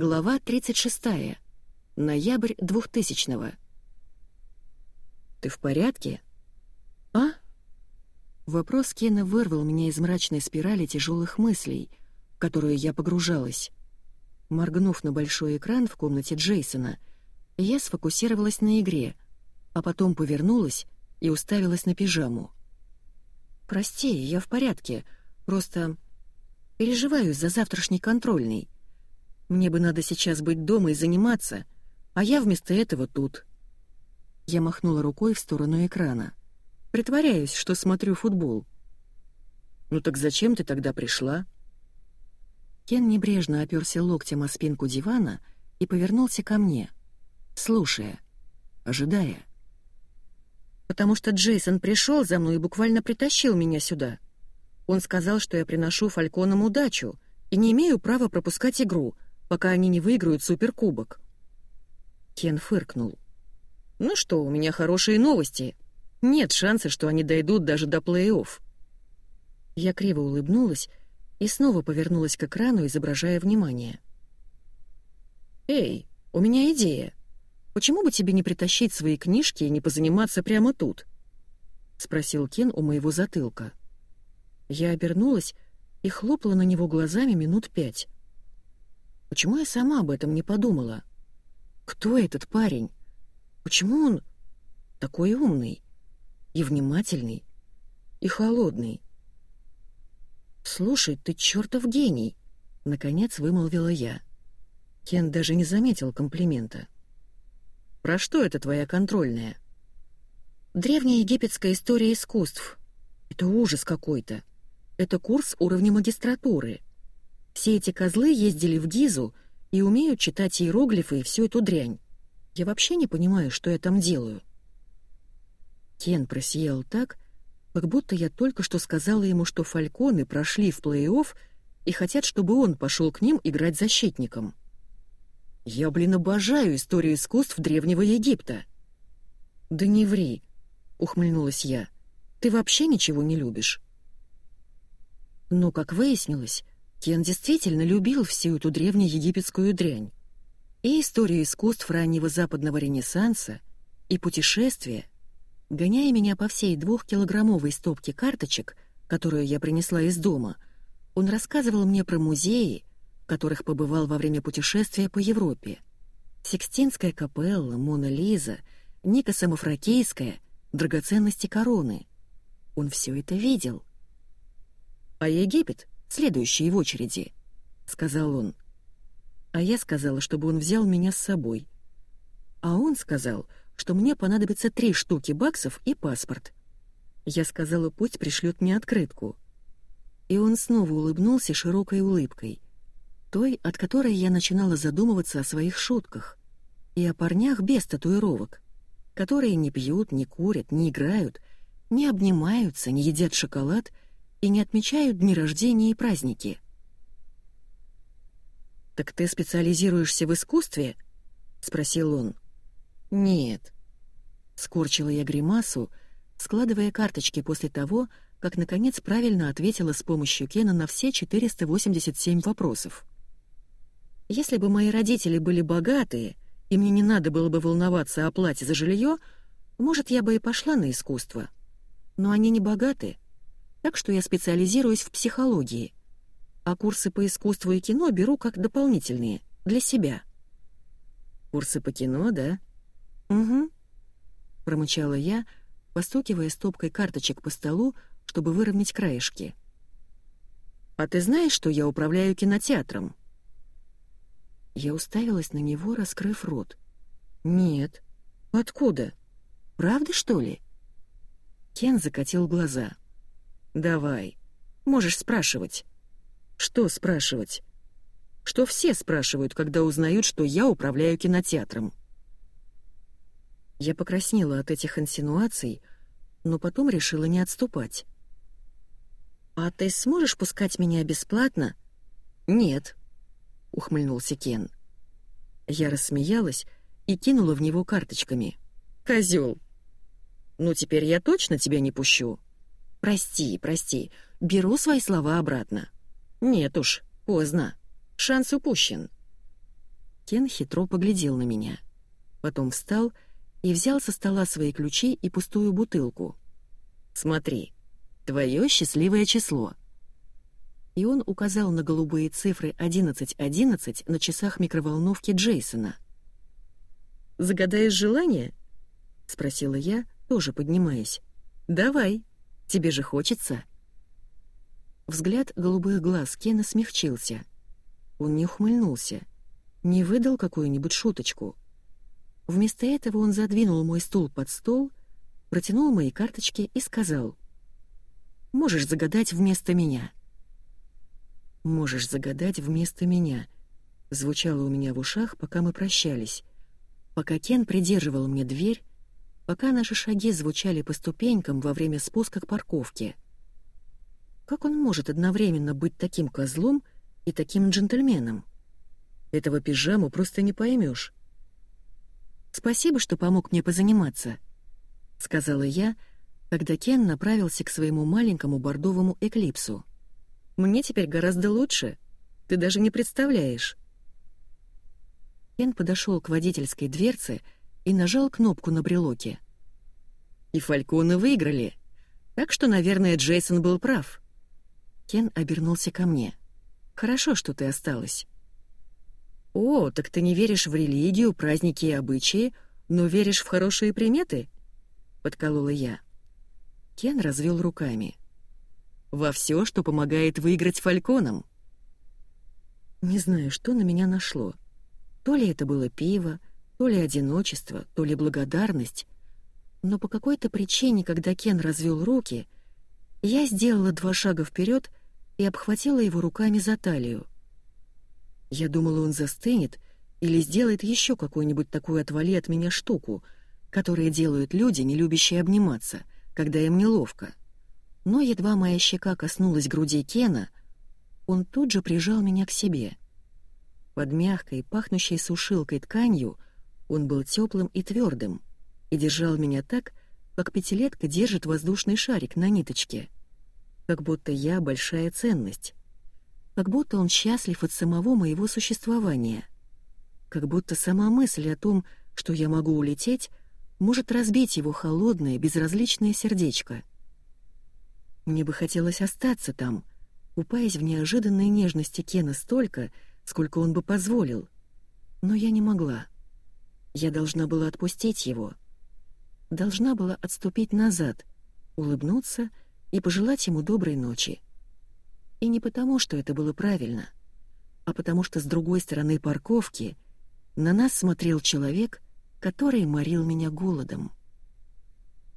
Глава 36. Ноябрь 2000-го. «Ты в порядке?» «А?» Вопрос Кена вырвал меня из мрачной спирали тяжелых мыслей, в которую я погружалась. Моргнув на большой экран в комнате Джейсона, я сфокусировалась на игре, а потом повернулась и уставилась на пижаму. «Прости, я в порядке, просто переживаю за завтрашний контрольный. Мне бы надо сейчас быть дома и заниматься, а я вместо этого тут». Я махнула рукой в сторону экрана. Притворяюсь, что смотрю футбол. «Ну так зачем ты тогда пришла?» Кен небрежно оперся локтем о спинку дивана и повернулся ко мне, слушая, ожидая. «Потому что Джейсон пришел за мной и буквально притащил меня сюда. Он сказал, что я приношу Фальконам удачу и не имею права пропускать игру, пока они не выиграют суперкубок». Кен фыркнул. «Ну что, у меня хорошие новости. Нет шанса, что они дойдут даже до плей-офф. Я криво улыбнулась и снова повернулась к экрану, изображая внимание. «Эй, у меня идея. Почему бы тебе не притащить свои книжки и не позаниматься прямо тут?» — спросил Кен у моего затылка. Я обернулась и хлопала на него глазами минут пять. Почему я сама об этом не подумала? Кто этот парень? Почему он такой умный? и внимательный, и холодный. «Слушай, ты чертов гений!» — наконец вымолвила я. Кен даже не заметил комплимента. «Про что это твоя контрольная?» «Древняя египетская история искусств. Это ужас какой-то. Это курс уровня магистратуры. Все эти козлы ездили в Гизу и умеют читать иероглифы и всю эту дрянь. Я вообще не понимаю, что я там делаю. Кен просиял так, как будто я только что сказала ему, что фальконы прошли в плей-офф и хотят, чтобы он пошел к ним играть защитником. Я, блин, обожаю историю искусств Древнего Египта. Да не ври, ухмыльнулась я. Ты вообще ничего не любишь. Но, как выяснилось, Кен действительно любил всю эту древнеегипетскую дрянь. И историю искусств раннего западного ренессанса, и путешествия — Гоняя меня по всей двухкилограммовой стопке карточек, которую я принесла из дома, он рассказывал мне про музеи, в которых побывал во время путешествия по Европе. Сикстинская капелла, Мона Лиза, Ника Самофракийская, драгоценности короны. Он все это видел. «А Египет — следующий в очереди», — сказал он. А я сказала, чтобы он взял меня с собой. А он сказал, что мне понадобится три штуки баксов и паспорт. Я сказала, пусть пришлет мне открытку. И он снова улыбнулся широкой улыбкой, той, от которой я начинала задумываться о своих шутках, и о парнях без татуировок, которые не пьют, не курят, не играют, не обнимаются, не едят шоколад и не отмечают дни рождения и праздники. «Так ты специализируешься в искусстве?» — спросил он. «Нет». Скорчила я гримасу, складывая карточки после того, как, наконец, правильно ответила с помощью Кена на все 487 вопросов. Если бы мои родители были богатые, и мне не надо было бы волноваться о плате за жилье, может, я бы и пошла на искусство. Но они не богаты, так что я специализируюсь в психологии, а курсы по искусству и кино беру как дополнительные, для себя. Курсы по кино, да? «Угу», — промычала я, постукивая стопкой карточек по столу, чтобы выровнять краешки. «А ты знаешь, что я управляю кинотеатром?» Я уставилась на него, раскрыв рот. «Нет. Откуда? Правда, что ли?» Кен закатил глаза. «Давай. Можешь спрашивать». «Что спрашивать?» «Что все спрашивают, когда узнают, что я управляю кинотеатром». Я покраснела от этих инсинуаций, но потом решила не отступать. «А ты сможешь пускать меня бесплатно?» «Нет», — ухмыльнулся Кен. Я рассмеялась и кинула в него карточками. «Козёл!» «Ну, теперь я точно тебя не пущу?» «Прости, прости, беру свои слова обратно». «Нет уж, поздно. Шанс упущен». Кен хитро поглядел на меня. Потом встал и взял со стола свои ключи и пустую бутылку. «Смотри, твое счастливое число». И он указал на голубые цифры 11.11 на часах микроволновки Джейсона. «Загадаешь желание?» — спросила я, тоже поднимаясь. «Давай, тебе же хочется». Взгляд голубых глаз Кена смягчился. Он не ухмыльнулся, не выдал какую-нибудь шуточку. Вместо этого он задвинул мой стул под стол, протянул мои карточки и сказал. «Можешь загадать вместо меня». «Можешь загадать вместо меня», — звучало у меня в ушах, пока мы прощались, пока Кен придерживал мне дверь, пока наши шаги звучали по ступенькам во время спуска к парковке — как он может одновременно быть таким козлом и таким джентльменом? Этого пижаму просто не поймешь. «Спасибо, что помог мне позаниматься», — сказала я, когда Кен направился к своему маленькому бордовому эклипсу. «Мне теперь гораздо лучше. Ты даже не представляешь». Кен подошел к водительской дверце и нажал кнопку на брелоке. И фальконы выиграли. Так что, наверное, Джейсон был прав. Кен обернулся ко мне. «Хорошо, что ты осталась». «О, так ты не веришь в религию, праздники и обычаи, но веришь в хорошие приметы?» — подколола я. Кен развел руками. «Во все, что помогает выиграть фальконом». Не знаю, что на меня нашло. То ли это было пиво, то ли одиночество, то ли благодарность. Но по какой-то причине, когда Кен развел руки, я сделала два шага вперед и обхватила его руками за талию. Я думала, он застынет или сделает еще какую-нибудь такую отвали от меня штуку, которые делают люди, не любящие обниматься, когда им неловко. Но едва моя щека коснулась груди Кена, он тут же прижал меня к себе. Под мягкой, пахнущей сушилкой тканью он был теплым и твердым и держал меня так, как пятилетка держит воздушный шарик на ниточке — как будто я большая ценность, как будто он счастлив от самого моего существования, как будто сама мысль о том, что я могу улететь, может разбить его холодное, безразличное сердечко. Мне бы хотелось остаться там, упаясь в неожиданной нежности Кена столько, сколько он бы позволил. Но я не могла. Я должна была отпустить его. Должна была отступить назад, улыбнуться — и пожелать ему доброй ночи. И не потому, что это было правильно, а потому что с другой стороны парковки на нас смотрел человек, который морил меня голодом.